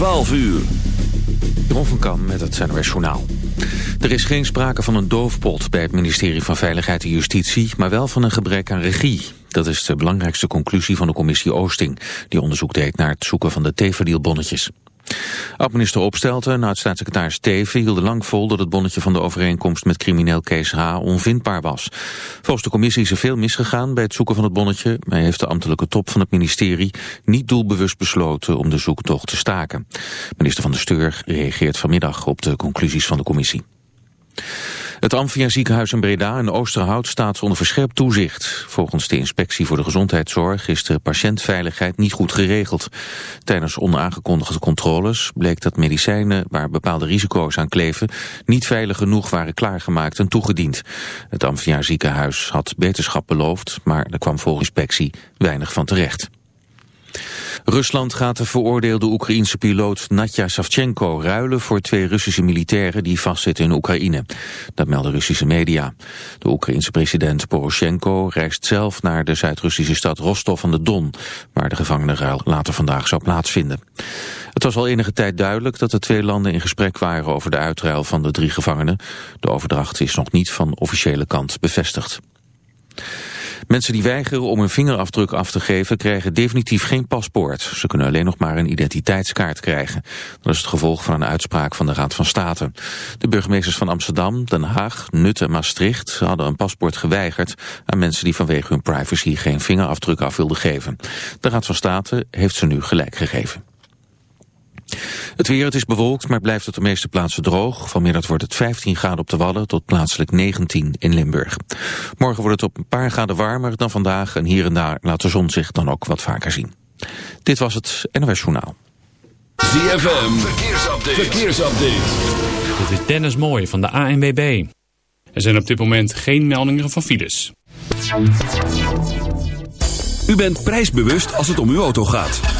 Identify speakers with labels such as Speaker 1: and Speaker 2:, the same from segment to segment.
Speaker 1: 12 uur.
Speaker 2: Jeroen van Kam met het NOS Journaal. Er is geen sprake van een doofpot bij het ministerie van Veiligheid en Justitie... maar wel van een gebrek aan regie. Dat is de belangrijkste conclusie van de commissie Oosting... die onderzoek deed naar het zoeken van de Teverdeal-bonnetjes. Oud-minister Opstelten en oud-staatssecretaris Teven hielden lang vol dat het bonnetje van de overeenkomst met crimineel Kees H. onvindbaar was. Volgens de commissie is er veel misgegaan bij het zoeken van het bonnetje, maar heeft de ambtelijke top van het ministerie niet doelbewust besloten om de zoektocht te staken. Minister van de Steur reageert vanmiddag op de conclusies van de commissie. Het Amphia ziekenhuis in Breda en Oosterhout staat onder verscherpt toezicht. Volgens de inspectie voor de gezondheidszorg is de patiëntveiligheid niet goed geregeld. Tijdens onaangekondigde controles bleek dat medicijnen waar bepaalde risico's aan kleven niet veilig genoeg waren klaargemaakt en toegediend. Het Amphia ziekenhuis had beterschap beloofd, maar er kwam volgens inspectie weinig van terecht. Rusland gaat de veroordeelde Oekraïense piloot Natja Savchenko ruilen voor twee Russische militairen die vastzitten in Oekraïne. Dat melden Russische media. De Oekraïense president Poroshenko reist zelf naar de Zuid-Russische stad Rostov aan de Don, waar de gevangenenruil later vandaag zou plaatsvinden. Het was al enige tijd duidelijk dat de twee landen in gesprek waren over de uitruil van de drie gevangenen. De overdracht is nog niet van officiële kant bevestigd. Mensen die weigeren om hun vingerafdruk af te geven krijgen definitief geen paspoort. Ze kunnen alleen nog maar een identiteitskaart krijgen. Dat is het gevolg van een uitspraak van de Raad van State. De burgemeesters van Amsterdam, Den Haag, Nut en Maastricht hadden een paspoort geweigerd aan mensen die vanwege hun privacy geen vingerafdruk af wilden geven. De Raad van State heeft ze nu gelijk gegeven. Het weer, het is bewolkt, maar blijft op de meeste plaatsen droog. Vanmiddag wordt het 15 graden op de Wadden tot plaatselijk 19 in Limburg. Morgen wordt het op een paar graden warmer dan vandaag... en hier en daar laat de zon zich dan ook wat vaker zien. Dit was het NOS Journaal.
Speaker 1: ZFM, verkeersupdate. verkeersupdate.
Speaker 3: Dit is Dennis Mooij van de ANWB. Er zijn op dit moment geen meldingen van files.
Speaker 1: U bent prijsbewust als het om uw auto gaat.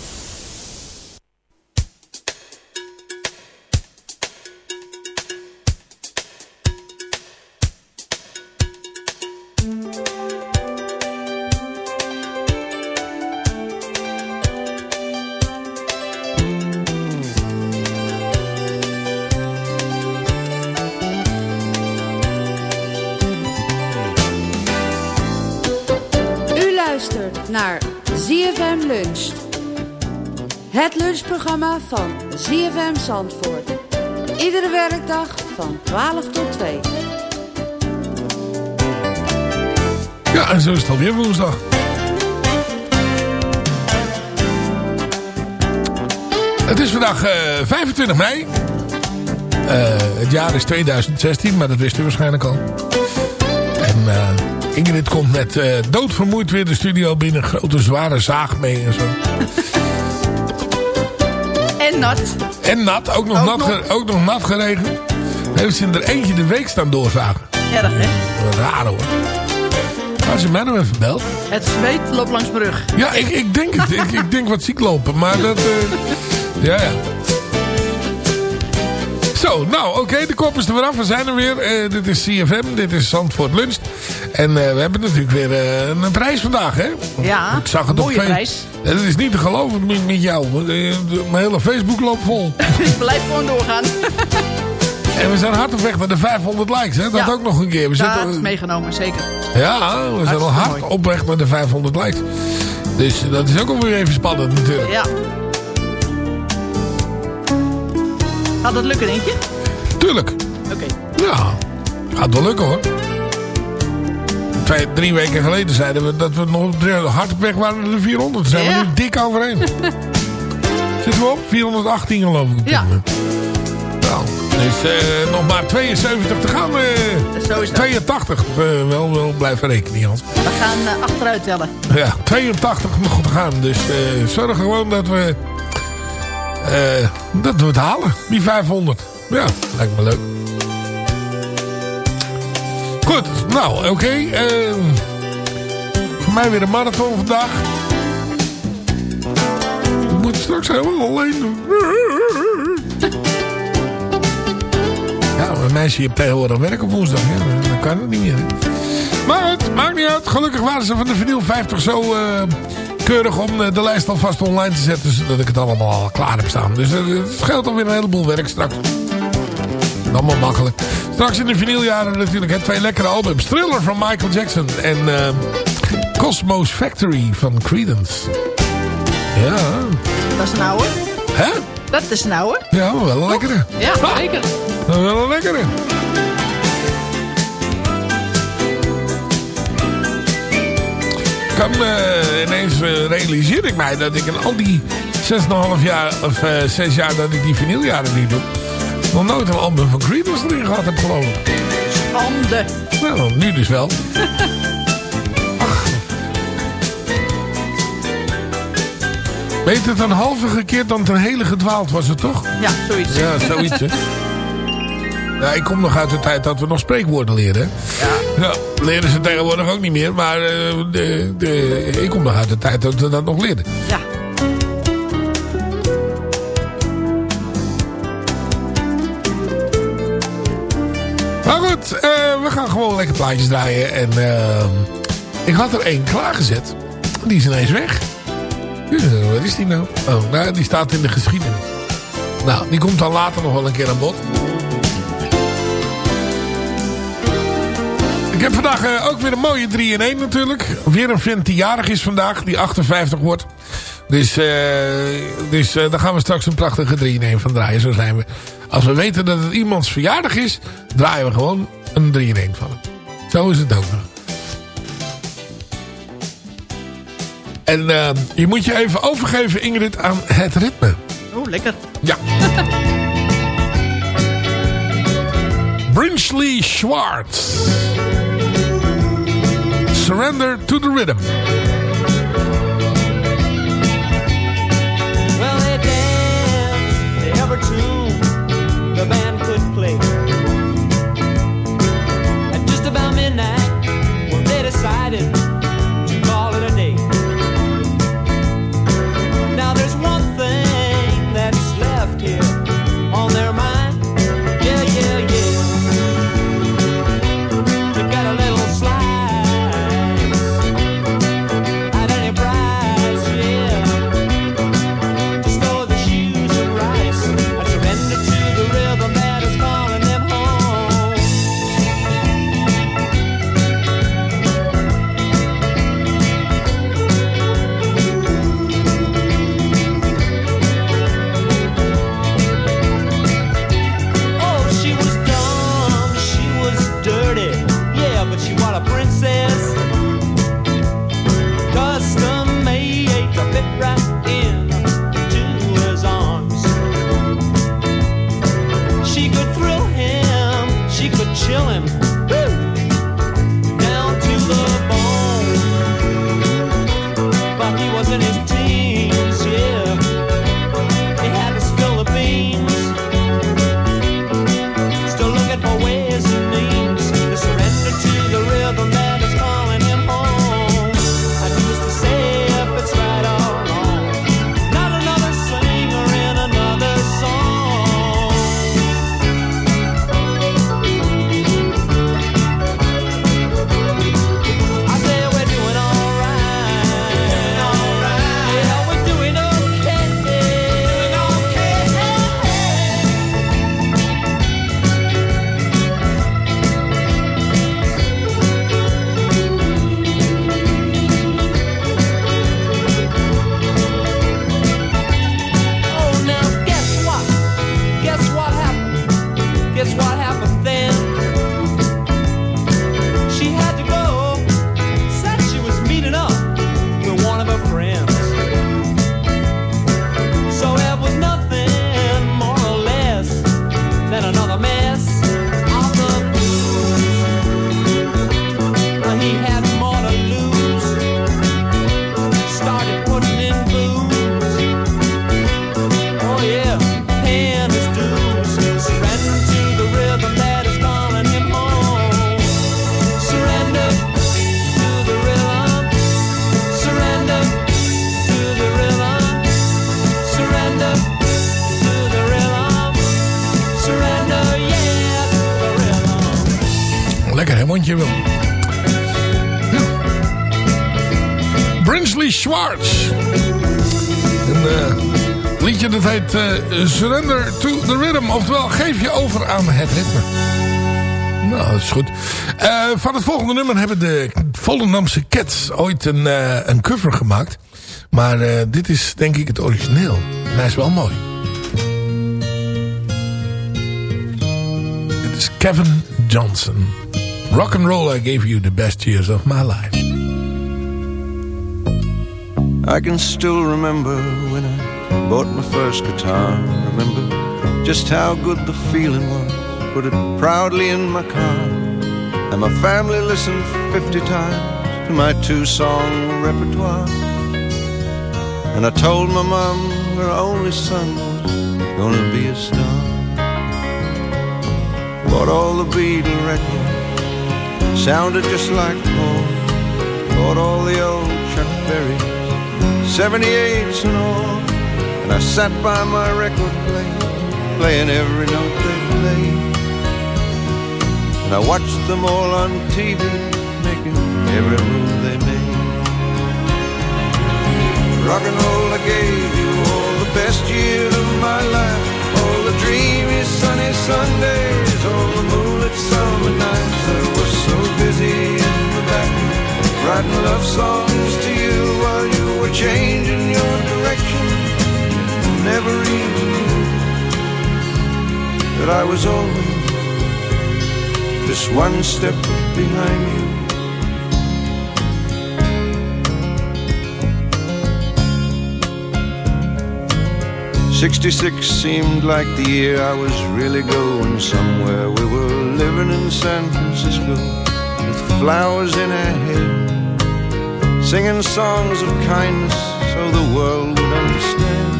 Speaker 4: Het lunchprogramma van ZFM Zandvoort. Iedere werkdag van 12 tot 2.
Speaker 5: Ja, en zo is het alweer woensdag. Het is vandaag eh, 25 mei. Eh, het jaar is 2016, maar dat wist u waarschijnlijk al. En eh, Ingrid komt met eh, doodvermoeid weer de studio binnen. Grote zware zaag mee en zo.
Speaker 4: En nat.
Speaker 5: En nat, ook nog,
Speaker 4: Ook
Speaker 5: nat,
Speaker 4: nog.
Speaker 5: ook nog nat geregend. Heeft ze er eentje de week staan doorzagen.
Speaker 4: Erg, hè?
Speaker 5: Raar hoor. Als je mij nou even belt.
Speaker 6: Het zweet loopt langs mijn rug.
Speaker 5: Ja, ik, ik denk het. ik, ik denk wat ziek lopen. Maar dat... eh, ja, ja. Zo, nou oké, de kop is er weer af. We zijn er weer. Eh, dit is CFM, dit is Zandvoort Lunch. En eh, we hebben natuurlijk weer eh, een prijs vandaag, hè?
Speaker 6: Ja,
Speaker 5: Ik zag het
Speaker 6: mooie
Speaker 5: op
Speaker 6: prijs.
Speaker 5: Dat is niet te geloven met, met jou. Mijn hele Facebook loopt vol.
Speaker 6: Ik blijf gewoon doorgaan.
Speaker 5: en we zijn hard op weg naar de 500 likes, hè? Dat
Speaker 6: Ja.
Speaker 5: ook nog een keer. We
Speaker 6: Dat
Speaker 5: zitten,
Speaker 6: is meegenomen, zeker.
Speaker 5: ja, we zijn al hard
Speaker 6: mooi.
Speaker 5: op weg naar de 500 likes. Dus dat is ook alweer even spannend natuurlijk.
Speaker 6: Ja. Gaat dat lukken, denk je?
Speaker 5: Tuurlijk.
Speaker 6: Oké.
Speaker 5: Ja, gaat wel lukken hoor. Twee, drie weken geleden zeiden we dat we nog hard op weg waren naar de 400. Daar zijn
Speaker 6: Ja.
Speaker 5: we nu dik overheen. Zitten we op? 418 geloof ik.
Speaker 6: Ja.
Speaker 5: Nou, dus nog maar 72 te gaan. eh,
Speaker 6: Zo is dat.
Speaker 5: 82. eh, wel, wel blijven rekenen, Jans.
Speaker 6: We gaan achteruit tellen.
Speaker 5: Ja, 82 nog te gaan. Dus zorg gewoon dat we, eh, dat we het halen. Die 500. Ja, lijkt me leuk. Goed, nou oké. eh, voor mij weer een marathon vandaag. Ik moet straks helemaal alleen doen. Ja, mijn meisje heeft tegenwoordig werk op woensdag. Ja, dan kan het niet meer. Maar het maakt niet uit. Gelukkig waren ze van de vinyl 50 zo eh, keurig om eh, de lijst alvast online te zetten. Zodat ik het allemaal al klaar heb staan. Dus eh, het scheelt alweer een heleboel werk straks. Allemaal makkelijk. Straks in de vinyljaren natuurlijk hè, twee lekkere albums. Thriller van Michael Jackson en eh, Cosmos Factory van Creedence. Ja.
Speaker 6: Dat is een oude.
Speaker 5: Hè?
Speaker 6: Dat is een oude.
Speaker 5: Ja, maar wel een lekkere.
Speaker 6: Ja, zeker.
Speaker 5: Wel een lekkere. Eh, ineens eh, realiseer ik mij dat ik in al die 6,5 jaar of eh 6 jaar dat ik die vinyljaren niet doe, nog nooit een album van Creedence erin gehad heb geloof ik.
Speaker 6: Handen.
Speaker 5: Nou, nu dus wel. Ach. Beter het een halve gekeerd dan ten hele gedwaald was het toch?
Speaker 6: Ja, zoiets.
Speaker 5: Ja, zoiets hè. Ja, ik kom nog uit de tijd dat we nog spreekwoorden leren. hè. Ja. leren ze tegenwoordig ook niet meer. Maar eh, de, de, ik kom nog uit de tijd dat we dat nog leerden.
Speaker 6: Ja.
Speaker 5: Maar goed, eh, we gaan gewoon lekker plaatjes draaien. En eh, ik had er één klaargezet. Die is ineens weg. Wat is die nou? Oh, nou, die staat in de geschiedenis. Nou, die komt dan later nog wel een keer aan bod. Ik heb vandaag eh, ook weer een mooie 3 in 1 natuurlijk. Weer een vent die jarig is vandaag, die 58 wordt. Dus, eh, dus eh, daar gaan we straks een prachtige 3 in 1 van draaien. Zo zijn we. Als we weten dat het iemands verjaardag is, draaien we gewoon een 3 in 1 van hem. Zo is het ook nog. En je moet je even overgeven, Ingrid, aan het ritme.
Speaker 6: Oeh, lekker.
Speaker 5: Ja. Brinsley Schwartz. Surrender to the rhythm. Schwartz. Een eh, liedje dat heet eh, Surrender to the Rhythm. Oftewel, geef je over aan het ritme. Nou, dat is goed. Eh, van het volgende nummer hebben de Volendamse Cats ooit een, een cover gemaakt. Maar dit is denk ik het origineel. En hij is wel mooi. Dit is Kevin Johnson. Rock and roll, I gave you the best years of my life.
Speaker 7: I can still remember when I bought my first guitar. Remember just how good the feeling was. Put it proudly in my car. And my family listened 50 times to my two song repertoire. And I told my mom her only son was gonna be a star. Bought all the Beatle records, sounded just like Paul. Bought all the old Chuck Berry 78s and all. And I sat by my record player, playing every note they played. And I watched them all on TV, making every move they made. Rock and roll, I gave you all the best years of my life. All the dreamy sunny Sundays, all the moonlit summer nights. I was so busy in the back, writing love songs to you while you were changing your direction. Never even knew that I was always just one step behind you. Sixty-six seemed like the year I was really going somewhere. We were living in San Francisco with flowers in our hair, singing songs of kindness so the world would understand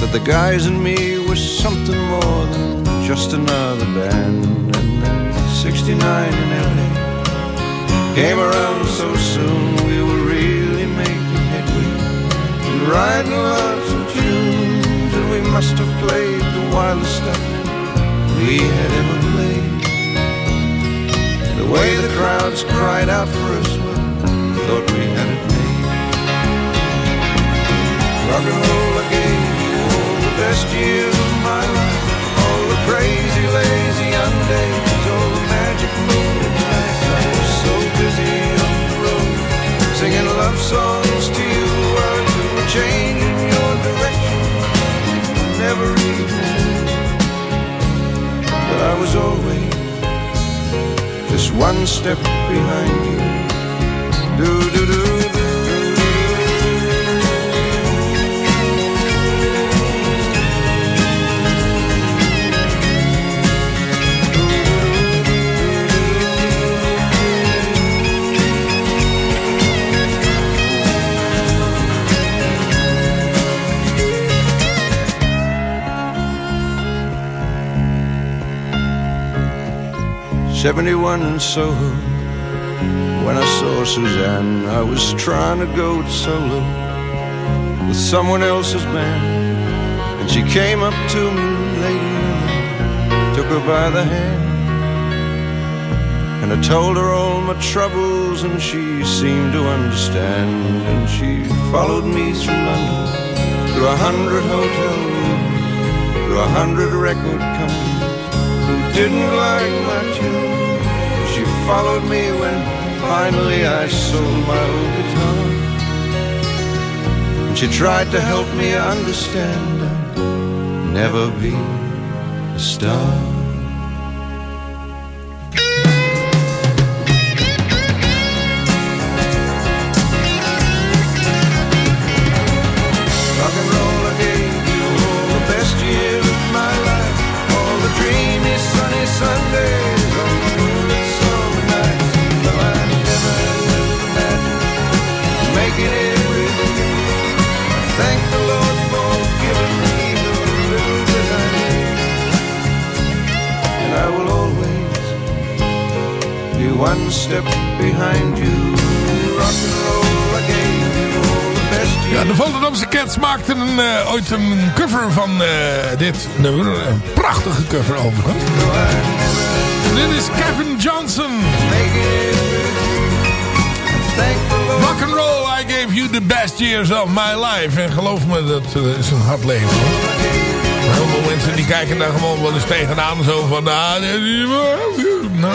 Speaker 7: that the guys and me were something more than just another band. And then 69 in LA came around so soon, we were really making headway and writing lots of tunes, and we must have played the wildest stuff we had ever. The way the crowds cried out for us, well, thought we had it made. Rock and roll, you all the best years of my life. All the crazy, lazy young days, all the magic moonlit nights. I was so busy on the road, singing love songs to you while you were changing your direction. Never even knew that I was always one step behind you. Do do do do. Seventy-one in Soho. When I saw Suzanne, I was trying to go solo with someone else's band, and she came up to me later, took her by the hand. And I told her all my troubles, and she seemed to understand. And she followed me through London, through a hundred hotel rooms, through a hundred record companies who didn't like my tune. Followed me when finally I sold my old guitar. And she tried to help me understand I'd never be a star. Rock and roll, I gave you all the best years of my life. All the sunny Sundays, one step behind you. Rock and roll, I gave years.
Speaker 5: Ja, de Volendamse Cats maakten een, eh, ooit een cover van eh, dit nummer. Een prachtige cover overigens. Dit is Kevin Johnson.
Speaker 7: Thank the Lord
Speaker 5: Rock you the best years of my life. En geloof me, dat eh, is een hard leven. Heel veel mensen die kijken daar gewoon wel eens tegenaan. Zo van, wel- nou.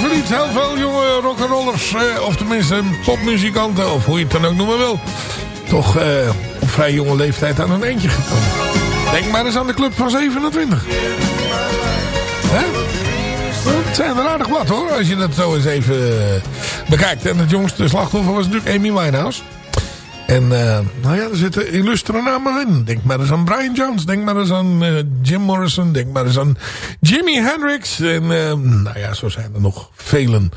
Speaker 5: Voor iets heel veel jonge rock'n'rollers, eh, of tenminste popmuzikanten, of hoe je het dan ook noemen wil. Toch eh, op vrij jonge leeftijd aan een eentje gekomen. Denk maar eens aan de club van 27. Hè? Het zijn er aardig wat hoor, als je dat zo eens even eh, bekijkt. En het jongste slachtoffer was natuurlijk Amy Winehouse. En uh, nou ja, er zitten illustere namen in. Denk maar eens aan Brian Jones. Denk maar eens aan uh, Jim Morrison. Denk maar eens aan Jimi Hendrix. En uh, nou ja, zo zijn er nog velen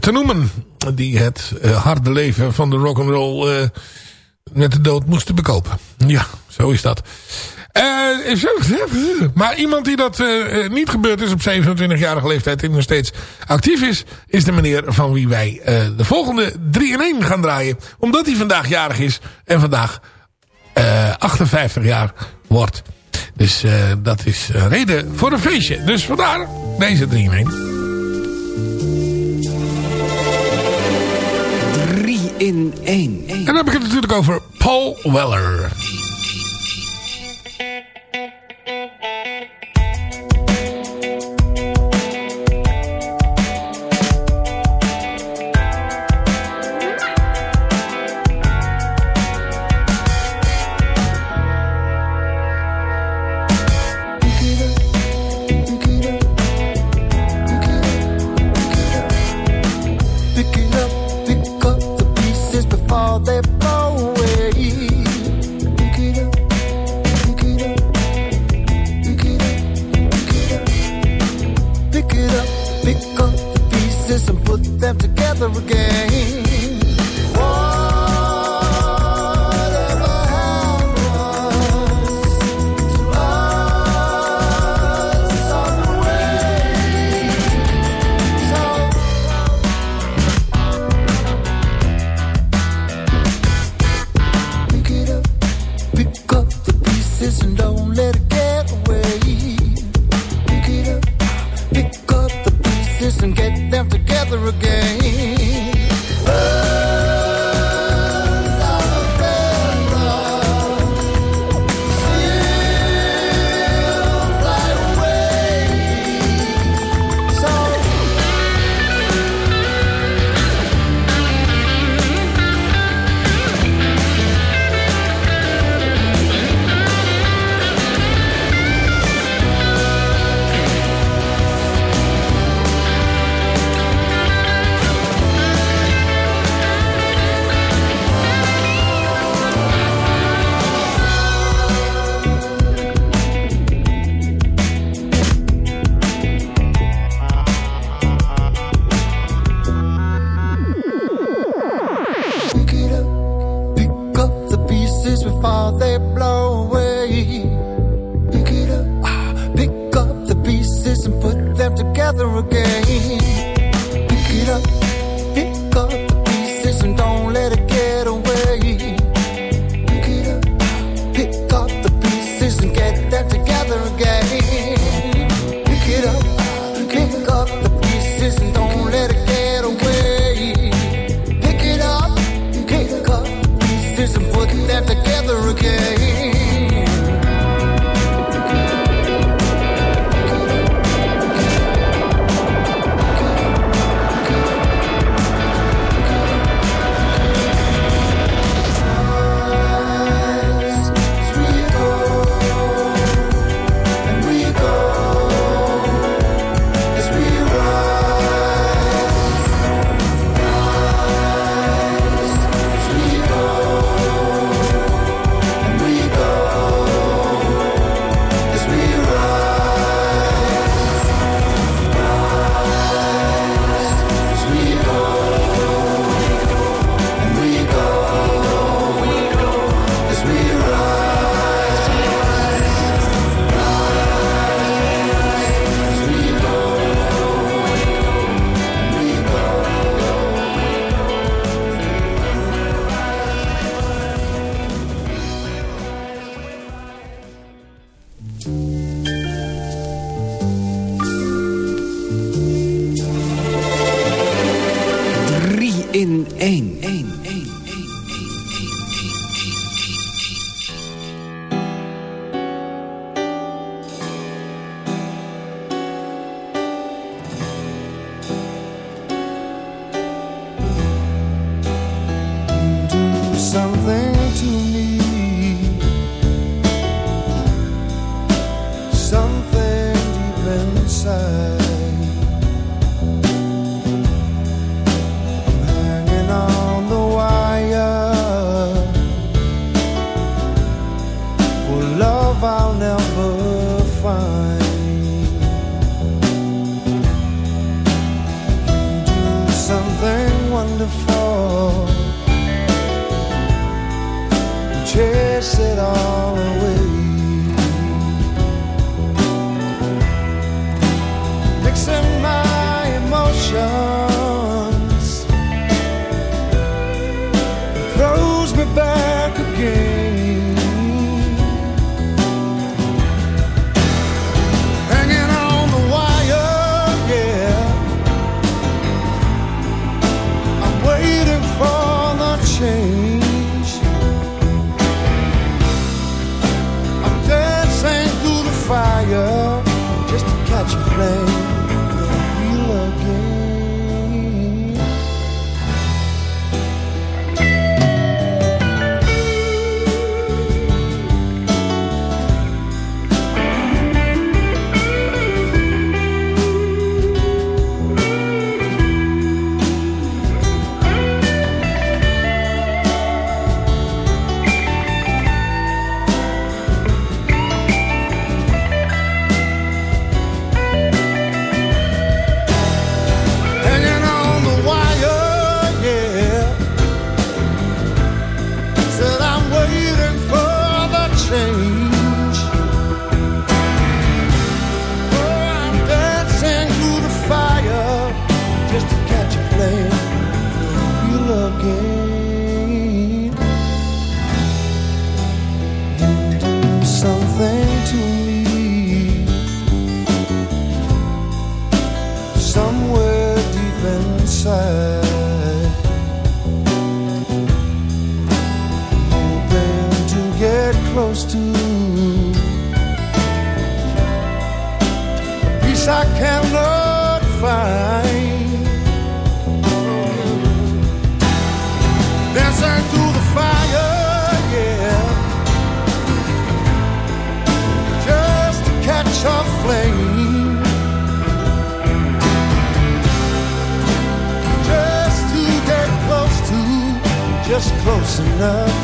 Speaker 5: te noemen. Die het harde leven van de rock'n'roll met de dood moesten bekopen. Ja, zo is dat. Zo, maar iemand die dat uh, niet gebeurd is op 27-jarige leeftijd en nog steeds actief is, is de meneer van wie wij de volgende 3 in 1 gaan draaien. Omdat hij vandaag jarig is en vandaag 58 jaar wordt. Dus dat is reden voor een feestje. Dus vandaar deze 3 in 1.
Speaker 8: 3 in 1.
Speaker 5: En dan heb ik het natuurlijk over Paul Weller.
Speaker 9: Just to catch a flame enough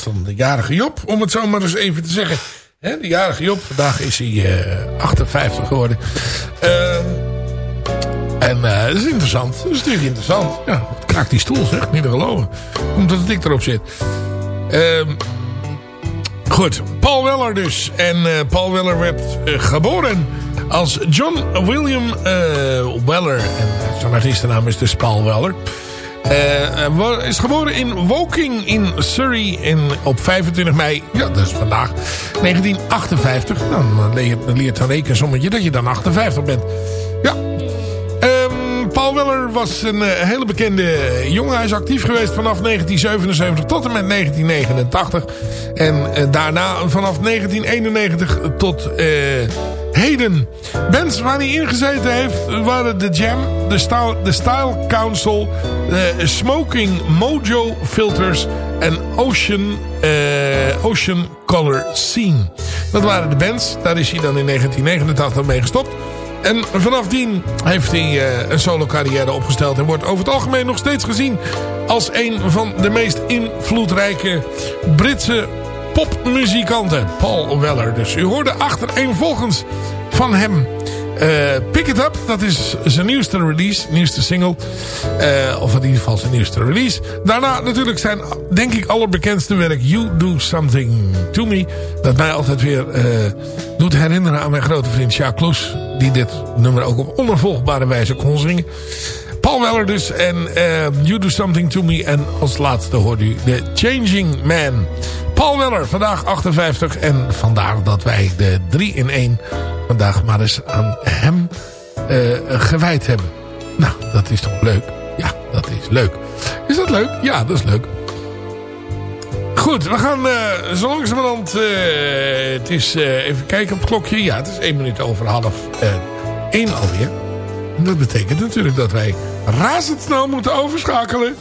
Speaker 5: dan de jarige Job, om het zo maar eens even te zeggen. De jarige Job, vandaag is hij eh, 58 geworden. Ehm, en eh, dat is interessant. Dat is natuurlijk interessant. Ja, wat kraakt die stoel zeg, niet geloven. Omdat het dik erop zit. Ehm, goed, Paul Weller dus. En eh, Paul Weller werd eh, geboren als John William eh, Weller. En zijn artiestennaam is dus Paul Weller. Eh, eh, wa- is geboren in Woking in Surrey in, op 25 mei, ja dat is vandaag, 1958. Nou, dan leert, een rekensommetje dat je dan 58 bent. Ja. Ehm, Paul Weller was een eh, hele bekende jongen. Hij is actief geweest vanaf 1977 tot en met 1989. En eh, daarna vanaf 1991 tot eh, heden. Bands waar hij ingezeten heeft waren The Jam, The The Style Council, de Smoking Mojo Filters en Ocean, eh, Ocean Color Scene. Dat waren de bands. Daar is hij dan in 1989 mee gestopt. En vanaf dien heeft hij eh, een solo carrière opgesteld. En wordt over het algemeen nog steeds gezien als een van de meest invloedrijke Britse popmuzikanten. Paul Weller. Dus u hoorde achtereenvolgens van hem Pick It Up. Dat is zijn nieuwste release, nieuwste single. Eh, of in ieder geval zijn nieuwste release. Daarna natuurlijk zijn, denk ik, allerbekendste werk You Do Something To Me. Dat mij altijd weer eh, doet herinneren aan mijn grote vriend Jacques Kloes. Die dit nummer ook op onafvolgbare wijze kon zingen. Paul Weller dus. En eh, You Do Something To Me. En als laatste hoorde u The Changing Man. Paul Weller, vandaag 58. En vandaar dat wij de 3 in 1 vandaag maar eens aan hem eh, gewijd hebben. Nou, dat is toch leuk? Ja, dat is leuk. Is dat leuk? Ja, dat is leuk. Goed, we gaan eh zo langzamerhand... het is, even kijken op het klokje. Ja, het is 1 minuut over half eh 1 alweer. En dat betekent natuurlijk dat wij razendsnel moeten overschakelen...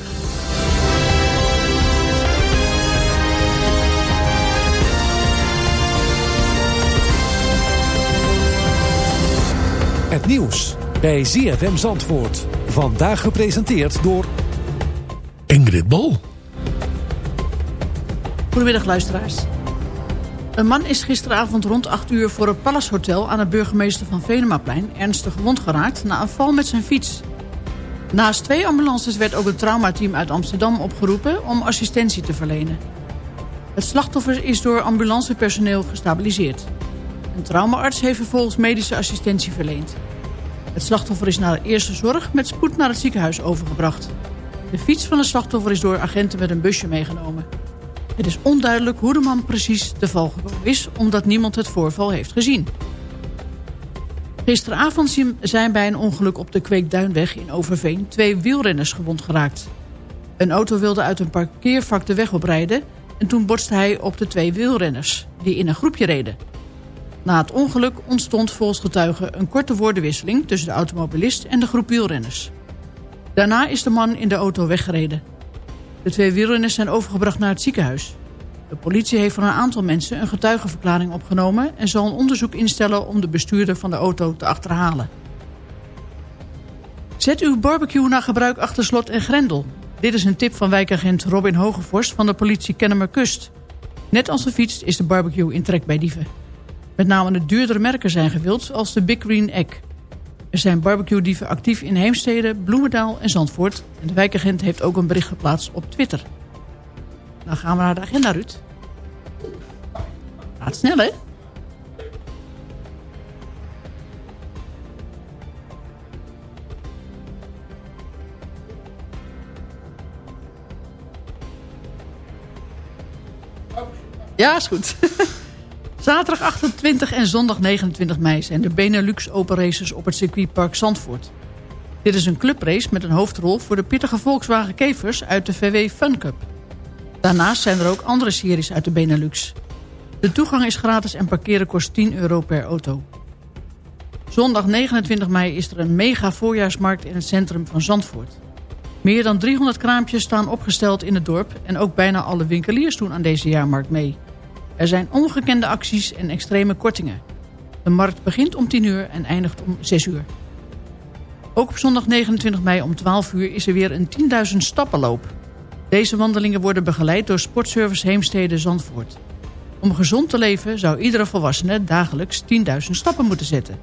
Speaker 10: Het nieuws bij ZFM Zandvoort. Vandaag gepresenteerd door...
Speaker 5: Ingrid Bol.
Speaker 6: Goedemiddag luisteraars. Een man is gisteravond rond 8 uur voor het Palace Hotel... aan de burgemeester van Venemaplein ernstig gewond geraakt... na een val met zijn fiets. Naast twee ambulances werd ook een traumateam uit Amsterdam opgeroepen... om assistentie te verlenen. Het slachtoffer is door ambulancepersoneel gestabiliseerd. Een traumaarts heeft vervolgens medische assistentie verleend. Het slachtoffer is naar de eerste zorg met spoed naar het ziekenhuis overgebracht. De fiets van het slachtoffer is door agenten met een busje meegenomen. Het is onduidelijk hoe de man precies te val gekomen is... omdat niemand het voorval heeft gezien. Gisteravond zijn bij een ongeluk op de Kweekduinweg in Overveen... twee wielrenners gewond geraakt. Een auto wilde uit een parkeervak de weg oprijden... en toen botste hij op de twee wielrenners... die in een groepje reden. Na het ongeluk ontstond volgens getuigen een korte woordenwisseling... tussen de automobilist en de groep wielrenners. Daarna is de man in de auto weggereden. De twee wielrenners zijn overgebracht naar het ziekenhuis. De politie heeft van een aantal mensen een getuigenverklaring opgenomen... en zal een onderzoek instellen om de bestuurder van de auto te achterhalen. Zet uw barbecue naar gebruik achter slot en grendel. Dit is een tip van wijkagent Robin Hogevorst van de politie Kennemer Kust. Net als de fiets is de barbecue in trek bij dieven. Met name de duurdere merken zijn gewild, zoals de Big Green Egg. Er zijn barbecue-dieven actief in Heemstede, Bloemendaal en Zandvoort. En de wijkagent heeft ook een bericht geplaatst op Twitter. Dan gaan we naar de agenda, Ruud. Gaat snel, hè? Ja, is goed. Zaterdag 28 en zondag 29 mei zijn de Benelux Open Races op het circuitpark Zandvoort. Dit is een clubrace met een hoofdrol voor de pittige Volkswagen Kevers uit de VW Fun Cup. Daarnaast zijn er ook andere series uit de Benelux. De toegang is gratis en parkeren kost 10 euro per auto. Zondag 29 mei is er een mega voorjaarsmarkt in het centrum van Zandvoort. Meer dan 300 kraampjes staan opgesteld in het dorp... en ook bijna alle winkeliers doen aan deze jaarmarkt mee. Er zijn ongekende acties en extreme kortingen. De markt begint om 10 uur en eindigt om 6 uur. Ook op zondag 29 mei om 12 uur is er weer een 10.000 stappenloop. Deze wandelingen worden begeleid door Sportservice Heemstede Zandvoort. Om gezond te leven zou iedere volwassene dagelijks 10.000 stappen moeten zetten.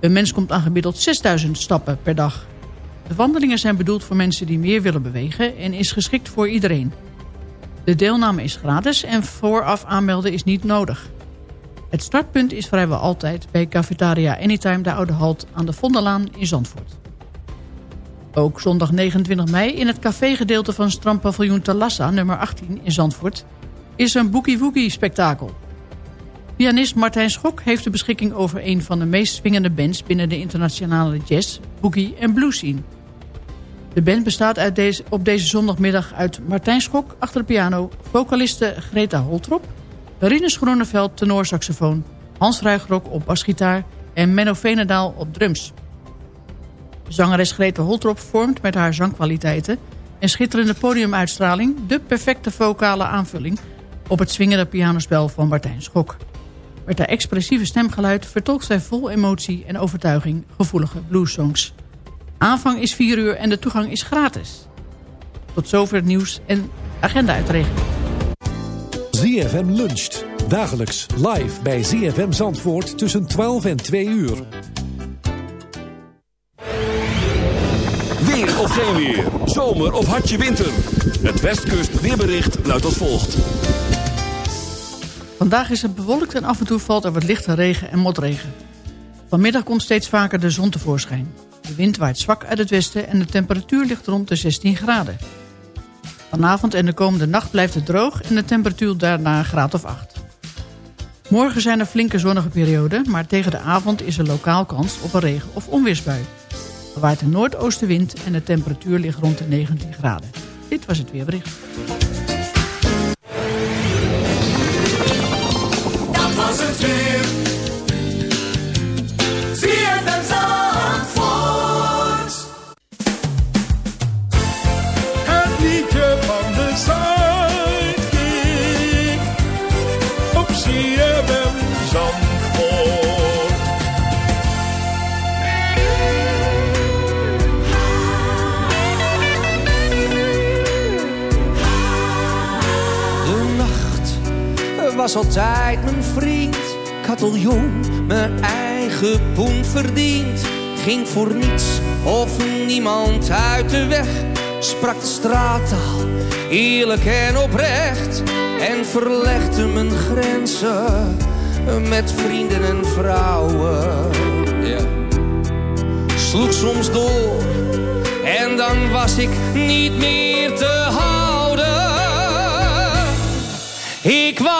Speaker 6: Een mens komt aan gemiddeld 6.000 stappen per dag. De wandelingen zijn bedoeld voor mensen die meer willen bewegen en is geschikt voor iedereen. De deelname is gratis en vooraf aanmelden is niet nodig. Het startpunt is vrijwel altijd bij Cafetaria Anytime de Oude Halt aan de Vondellaan in Zandvoort. Ook zondag 29 mei in het cafégedeelte van strandpaviljoen Talassa nummer 18 in Zandvoort is een Boogie Woogie spektakel. Pianist Martijn Schok heeft de beschikking over een van de meest swingende bands binnen de internationale jazz, boogie en blues scene. De band bestaat uit deze, op deze zondagmiddag uit Martijn Schok achter de piano, vocaliste Greta Holtrop, Rinus Groeneveld tenorsaxofoon, Hans Ruigrok op basgitaar en Menno Venendaal op drums. Zangeres Greta Holtrop vormt met haar zangkwaliteiten en schitterende podiumuitstraling de perfecte vocale aanvulling op het swingende pianospel van Martijn Schok. Met haar expressieve stemgeluid vertolkt zij vol emotie en overtuiging gevoelige bluessongs. Aanvang is 4 uur en de toegang is gratis. Tot zover het nieuws en agenda uitregeling.
Speaker 10: ZFM luncht. Dagelijks live bij ZFM Zandvoort tussen 12 en 2 uur.
Speaker 1: Weer of geen weer. Zomer of hartje winter. Het Westkust weerbericht luidt als volgt.
Speaker 6: Vandaag is het bewolkt en af en toe valt er wat lichte regen en motregen. Vanmiddag komt steeds vaker de zon tevoorschijn. De wind waait zwak uit het westen en de temperatuur ligt rond de 16 graden. Vanavond en de komende nacht blijft het droog en de temperatuur daarna een graad of 8. Morgen zijn er flinke zonnige perioden, maar tegen de avond is er lokaal kans op een regen- of onweersbui. Er waait een noordoostenwind en de temperatuur ligt rond de 19 graden. Dit was het weerbericht.
Speaker 11: Was
Speaker 12: altijd mijn vriend. Ik jong mijn eigen poen verdiend. Ging voor niets of niemand uit de weg. Sprak de straattaal eerlijk en oprecht. En verlegde mijn grenzen met vrienden en vrouwen. Ja. Sloeg soms door en dan was ik niet meer te houden.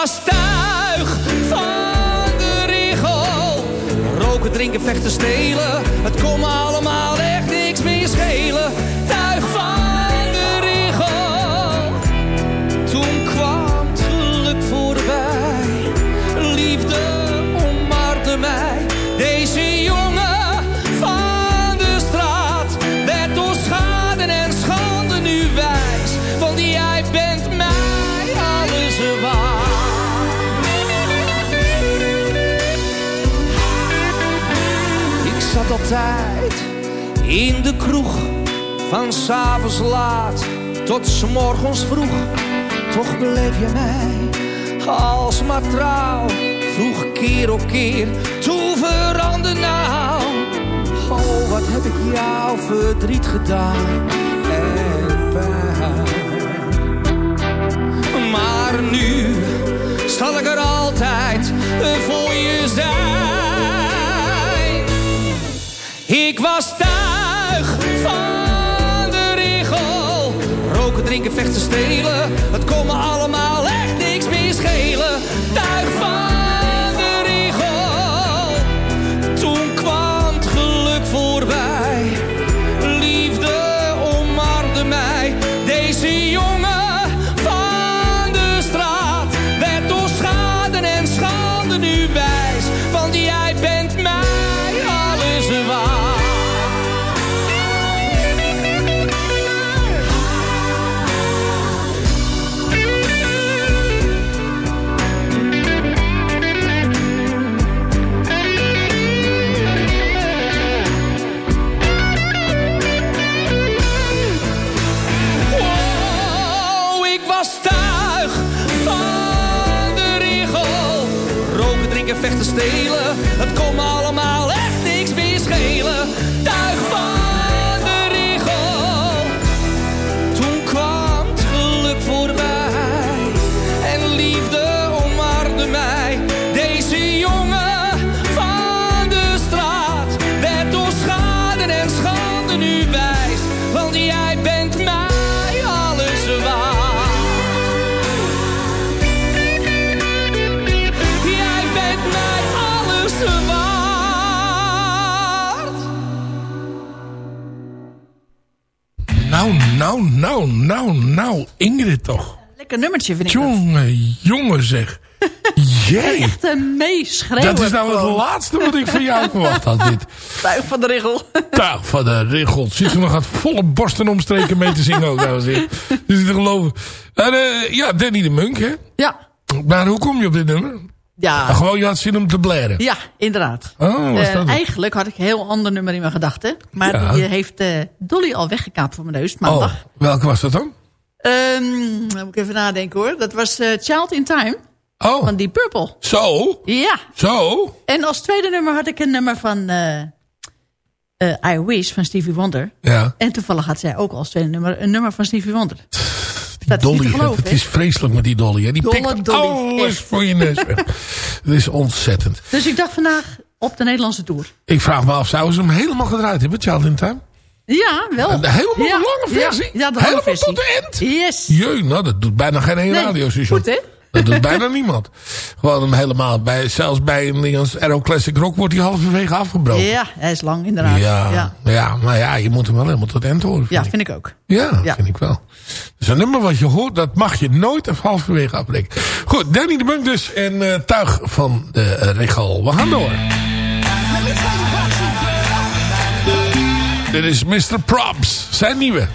Speaker 12: Was tuig van de regel. Roken, drinken, vechten, stelen. Het kon me allemaal echt niks meer schelen. In de kroeg van s'avonds laat tot morgens vroeg. Toch bleef je mij als maar. Vroeg keer op keer, toe verander nou. Oh, wat heb ik jou verdriet gedaan en pijn. Maar nu zal ik er altijd voor je zijn. Was tuig van de regel. Roken, drinken, vechten, stelen. Het kon me allemaal echt niks meer schelen. Tuig
Speaker 5: Nou, nou, nou, nou. Ingrid toch.
Speaker 6: Lekker nummertje vind ik.
Speaker 5: Jongen, jongen zeg. Jee.
Speaker 6: Echt een meeschreeuwen.
Speaker 5: Dat is nou het laatste wat ik van jou verwacht had. Dit.
Speaker 6: Tuig van de regel.
Speaker 5: Tuig van de regel. Zit ze nog aan volle borsten omstreken mee te zingen ook. Dus. En, eh, ja, Danny de Munk hè.
Speaker 6: Ja.
Speaker 5: Maar hoe kom je op dit nummer?
Speaker 6: Ja.
Speaker 5: Gewoon, je had zin om te blaren.
Speaker 6: Ja, inderdaad.
Speaker 5: Oh, was
Speaker 6: Eh,
Speaker 5: dat
Speaker 6: eigenlijk had ik een heel ander nummer in mijn gedachten. Maar
Speaker 5: Ja.
Speaker 6: die heeft eh, Dolly al weggekaapt van mijn neus maandag.
Speaker 5: Oh, welke was dat dan?
Speaker 6: Dan moet ik even nadenken hoor. Dat was eh, Child in Time.
Speaker 5: Oh.
Speaker 6: Van Deep Purple.
Speaker 5: Zo?
Speaker 6: Ja.
Speaker 5: Zo?
Speaker 6: En als tweede nummer had ik een nummer van I Wish van Stevie Wonder.
Speaker 5: Ja.
Speaker 6: En toevallig had zij ook als tweede nummer een nummer van Stevie Wonder. Dat
Speaker 5: Dolly,
Speaker 6: geloven,
Speaker 5: het is vreselijk met die Dolly. Hè. Die
Speaker 6: Dolle
Speaker 5: pikt
Speaker 6: Dolly,
Speaker 5: alles
Speaker 6: echt.
Speaker 5: voor je neus. Dat is ontzettend.
Speaker 6: Dus ik dacht vandaag op de Nederlandse Tour.
Speaker 5: Ik vraag me af, zouden ze hem helemaal gedraaid hebben, Child in Time?
Speaker 6: Ja, wel.
Speaker 5: En de helemaal
Speaker 6: ja.
Speaker 5: lange versie?
Speaker 6: Ja, ja de
Speaker 5: Helemaal
Speaker 6: versie.
Speaker 5: tot de end?
Speaker 6: Yes.
Speaker 5: Jee, nou, dat doet bijna geen één
Speaker 6: Nee,
Speaker 5: radiostation.
Speaker 6: goed, hè?
Speaker 5: Dat doet bijna niemand. Gewoon hem helemaal, bij, zelfs bij een als Aero Classic Rock wordt hij halverwege afgebroken.
Speaker 6: Ja, hij is lang inderdaad.
Speaker 5: Ja,
Speaker 6: ja.
Speaker 5: ja. maar ja, je moet hem wel helemaal tot end horen.
Speaker 6: Ja, vind ik ook.
Speaker 5: Ja,
Speaker 6: Ja.
Speaker 5: vind ik wel. Dus een nummer wat je hoort, dat mag je nooit halverwege afbreken. Goed, Danny de Bunk dus en eh, Tuig van de uh, Regal. We gaan door. Dit is Mr. Props, zijn nieuwe.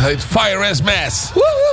Speaker 5: Heet Fire as Mass.
Speaker 7: Hear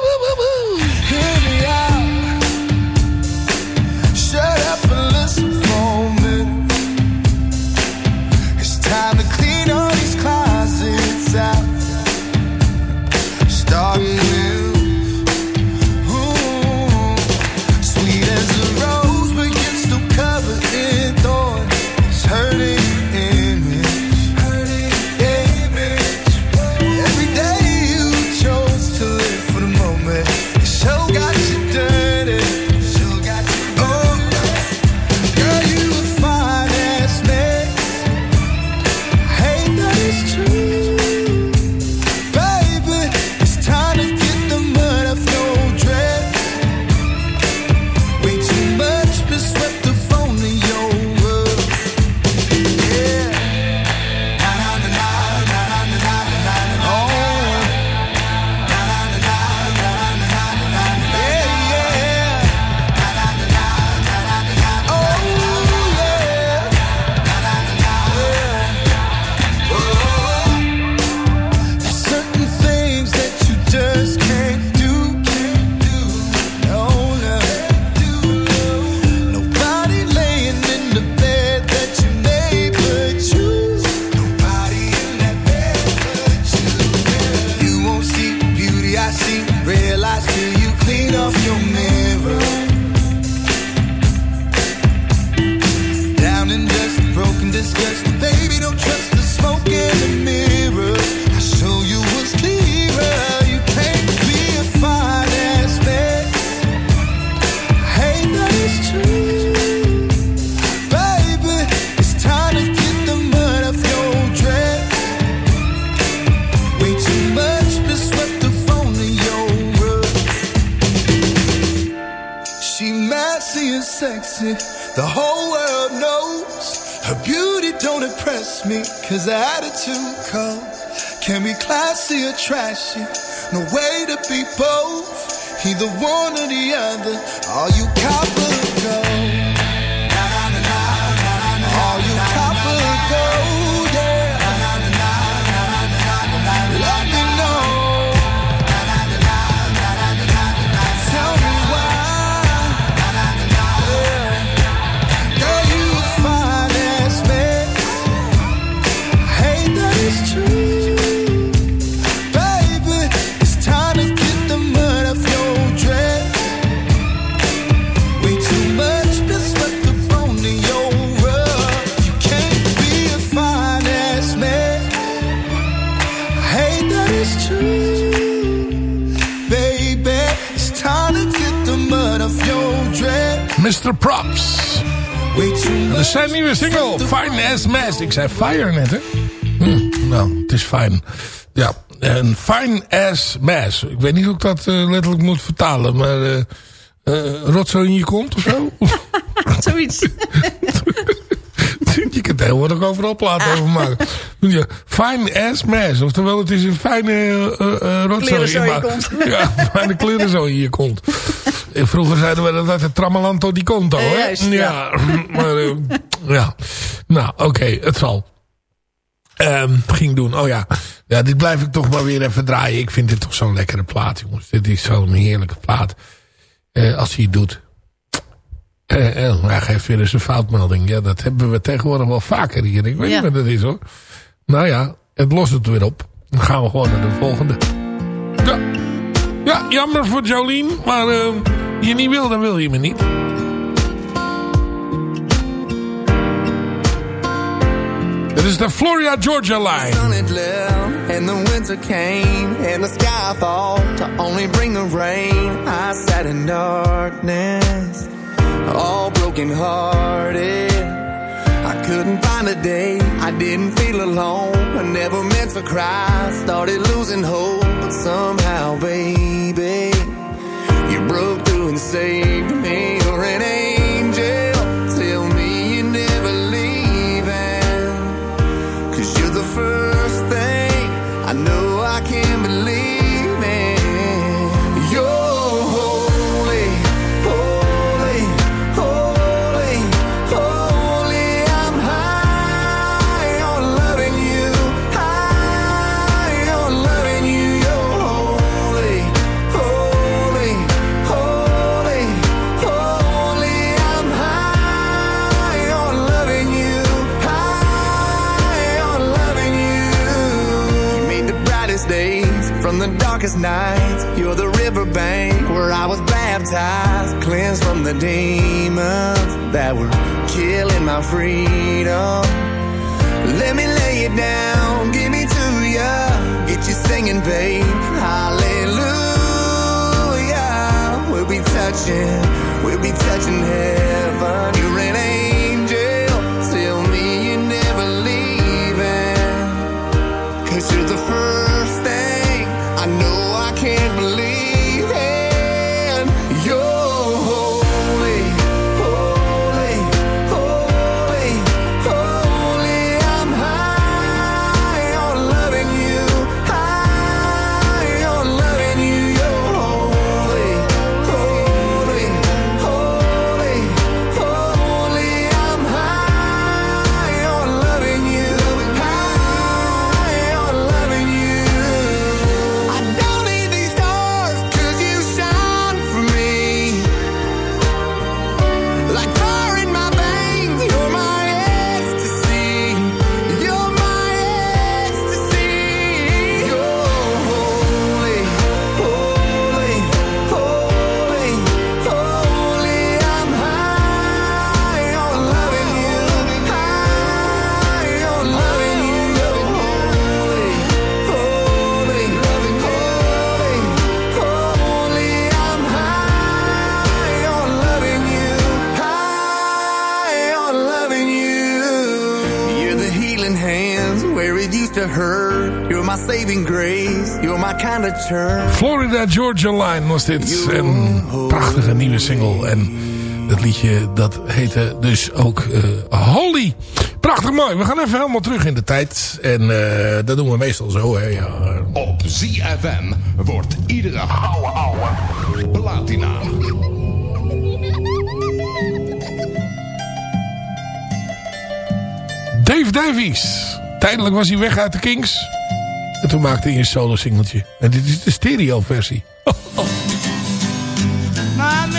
Speaker 7: me, cause attitude cold. Can be classy or trashy, no way to be both. Either one or the other, are you copper
Speaker 5: Mr. Props. Dat is zijn nieuwe single, Fine as Mess. Ik zei fire net, hè? Hm, nou, het is fijn. Ja, en Fine as Mess. Ik weet niet hoe ik dat eh, letterlijk moet vertalen, maar... eh eh, rotzooi in je kont of zo?
Speaker 6: Zoiets.
Speaker 5: je kunt tegenwoordig overal platen over maken. Ja, fine as mess. Oftewel, het is een fijne eh, eh, rotzooi.
Speaker 6: In je kont.
Speaker 5: Ja, fijne klerenzooi in je kont. Vroeger zeiden we dat uit het trammelanto die konto.
Speaker 6: Ja,
Speaker 5: hè?
Speaker 6: juist,
Speaker 5: ja.
Speaker 6: ja.
Speaker 5: maar ja. Nou, oké, het zal. Ehm, ging doen. Oh ja. ja, dit blijf ik toch maar weer even draaien. Ik vind dit toch zo'n lekkere plaat, jongens. Dit is zo'n heerlijke plaat. Als hij het doet. Eh, eh, hij geeft weer eens een foutmelding. Ja, dat hebben we tegenwoordig wel vaker hier. Ik weet
Speaker 6: Ja.
Speaker 5: niet wat dat is hoor. Nou ja, het lost het weer op. Dan gaan we gewoon naar de volgende. Ja, ja jammer voor Jolien. Maar eh, je niet wil, dan wil je me niet. Dit is de Florida Georgia Line.
Speaker 7: sun had left and the winter came and the sky thought to only bring the rain. I sat in darkness, all broken hearted. I couldn't find a day, I didn't feel alone. I never meant to cry, started losing hope, but somehow, baby, you broke through and saved me. You're an angel. Darkest nights. You're the riverbank where I was baptized, cleansed from the demons that were killing my freedom. Let me lay it down, give me to ya, get you singing, babe. Hallelujah. We'll be touching, we'll be touching heaven. You're an angel.
Speaker 5: Georgia Line was dit. Een prachtige nieuwe single. En het liedje dat heette dus ook eh, Holly. Prachtig mooi. We gaan even helemaal terug in de tijd. En eh, dat doen we meestal zo. Hè. Ja.
Speaker 13: Op ZFM wordt iedere ouwe ouwe platina.
Speaker 5: Dave Davies. Tijdelijk was hij weg uit de Kings. En toen maakte hij een solo singeltje. En dit is de stereo versie.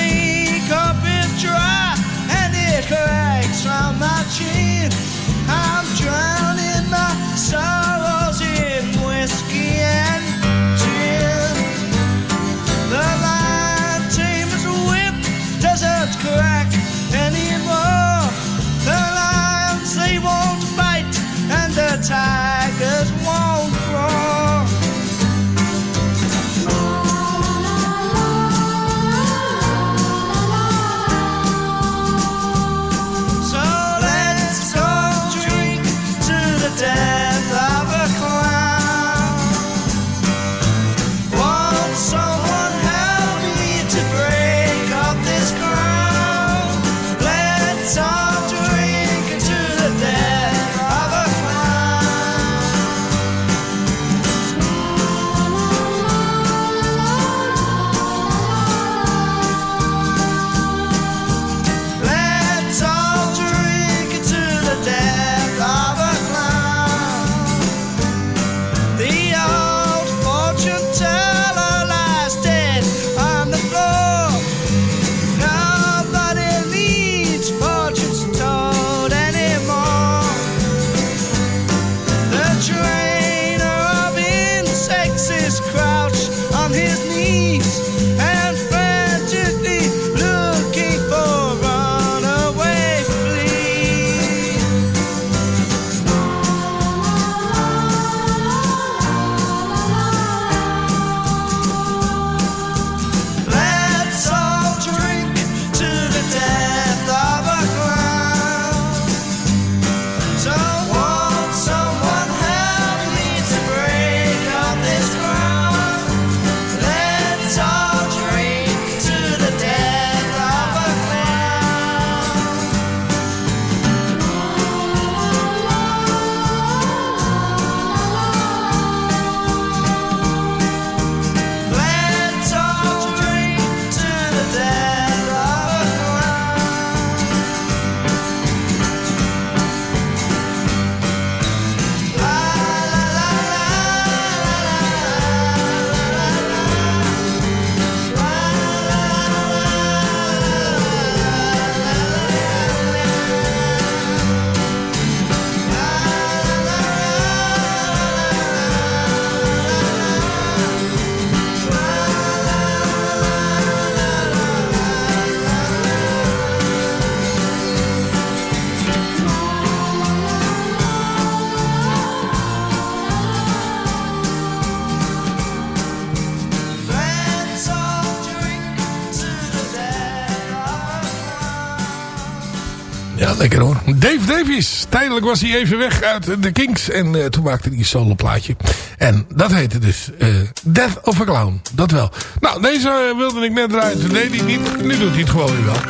Speaker 5: Tijdelijk was hij even weg uit de Kings. En eh, toen maakte hij een solo plaatje. En dat heette dus eh, Death of a Clown. Dat wel. Nou, deze eh, wilde ik net draaien. Toen deed hij niet. Nu doet hij het gewoon weer wel.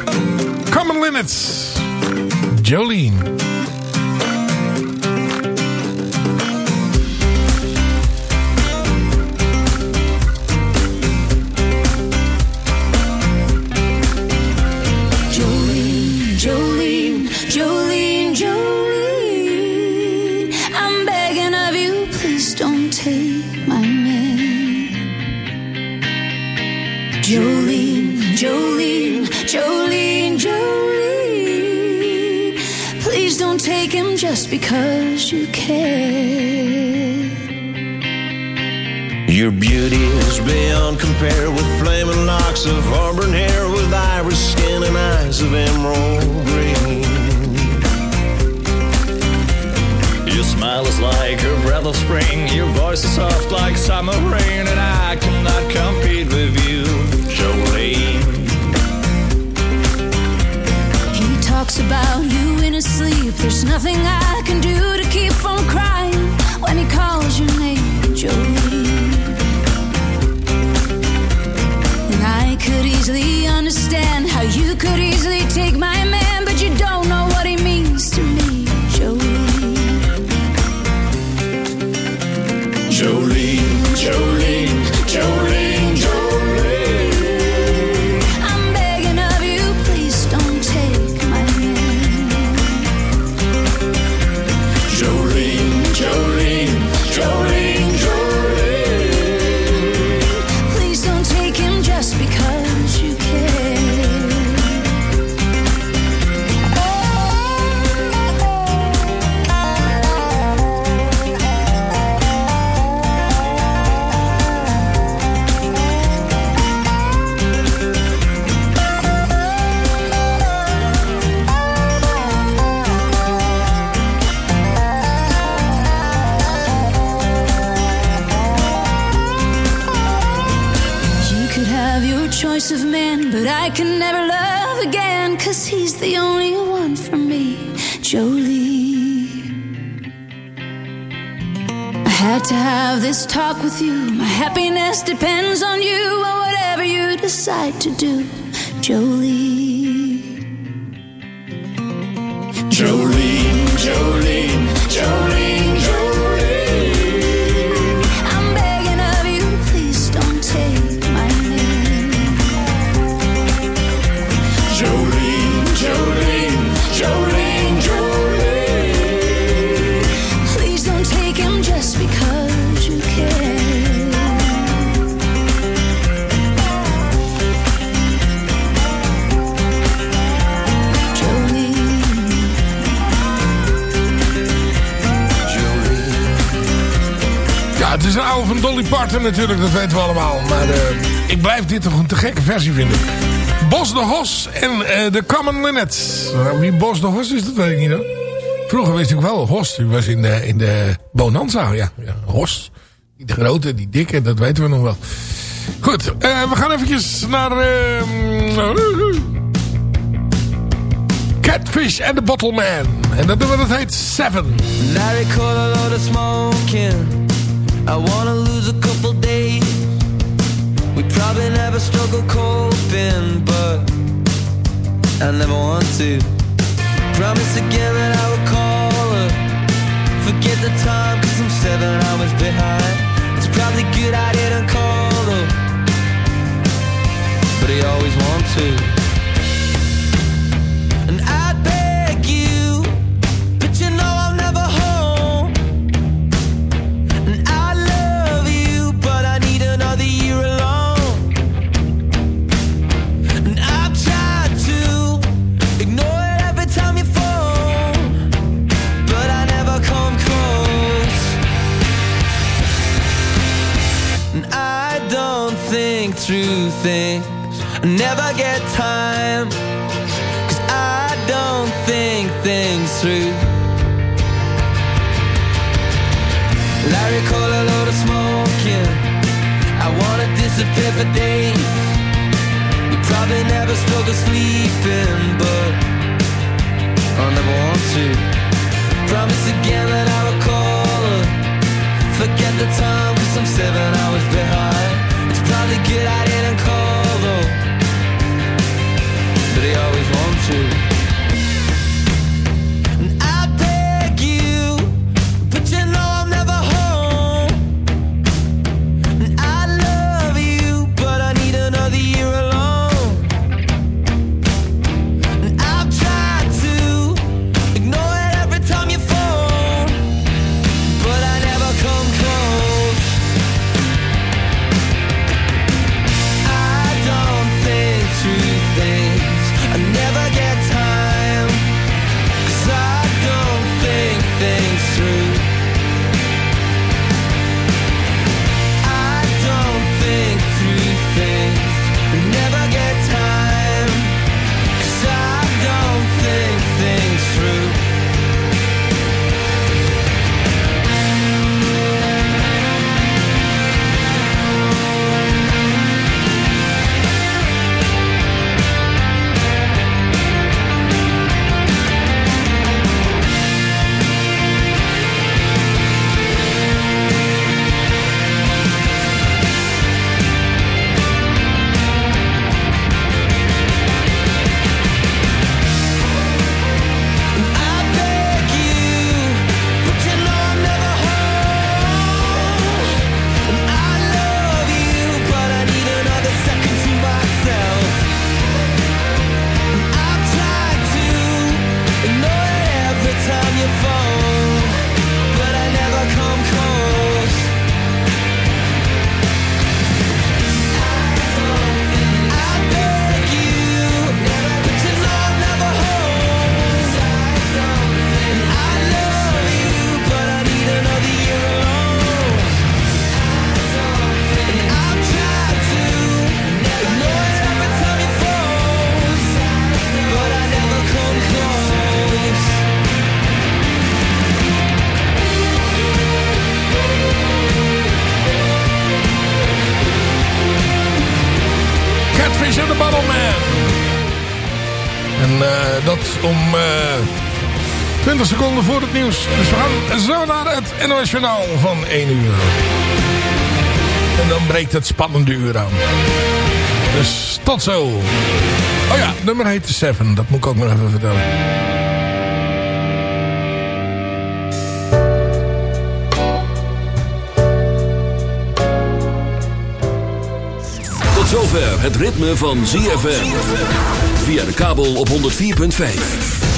Speaker 5: Common. Jolene.
Speaker 14: Jolene, Jolene, Jolene, Jolene, Jolene. Please don't take him just because you can.
Speaker 15: Your beauty is beyond compare with flaming locks of auburn hair, with iris skin and eyes of emerald green.
Speaker 16: Your smile is like a breath of spring. Your voice is soft like summer rain, and I cannot compete with you, Jolene.
Speaker 14: He talks about you in his sleep. There's nothing I can do to keep from crying when he calls your name, Jolene. And I could easily understand how you could easily take my man, but you don't Jolie. I had to have this talk with you. My happiness depends on you, or whatever you decide to do, Jolie.
Speaker 5: Natuurlijk, dat weten we allemaal. Maar eh, ik blijf dit toch een te gekke versie vinden. Bos de Hos en eh, de Common Linnets. Nou, wie Bos de Hos is, dat weet ik niet hoor. Vroeger wist ik wel, Hos, die was in de, in de Bonanza. Ja, ja Hos. Die grote, die dikke, dat weten we nog wel. Goed, eh, we gaan eventjes naar... eh, Catfish and the Bottle Man. En dat nummer dat heet Seven.
Speaker 7: Larry caught a lot of smoking. I wanna lose a couple days. We probably never struggle coping, but I never want to. Promise again that I will call her. Forget the time, cause I'm seven hours behind. It's probably good I didn't call her. But he always wants to. never get time. Cause I don't think things through. Larry called a load of smoking. I wanna disappear for days. You probably never spoke of sleeping, but I never want to. Promise again that I will call her. Forget the time, cause I'm seven hours behind. It's probably good idea. to
Speaker 5: Van 1 uur. En dan breekt het spannende uur aan. Dus tot zo. Oh ja, nummer heet de Dat moet ik ook nog even vertellen.
Speaker 1: Tot zover het ritme van ZFM. Via de kabel op 104.5.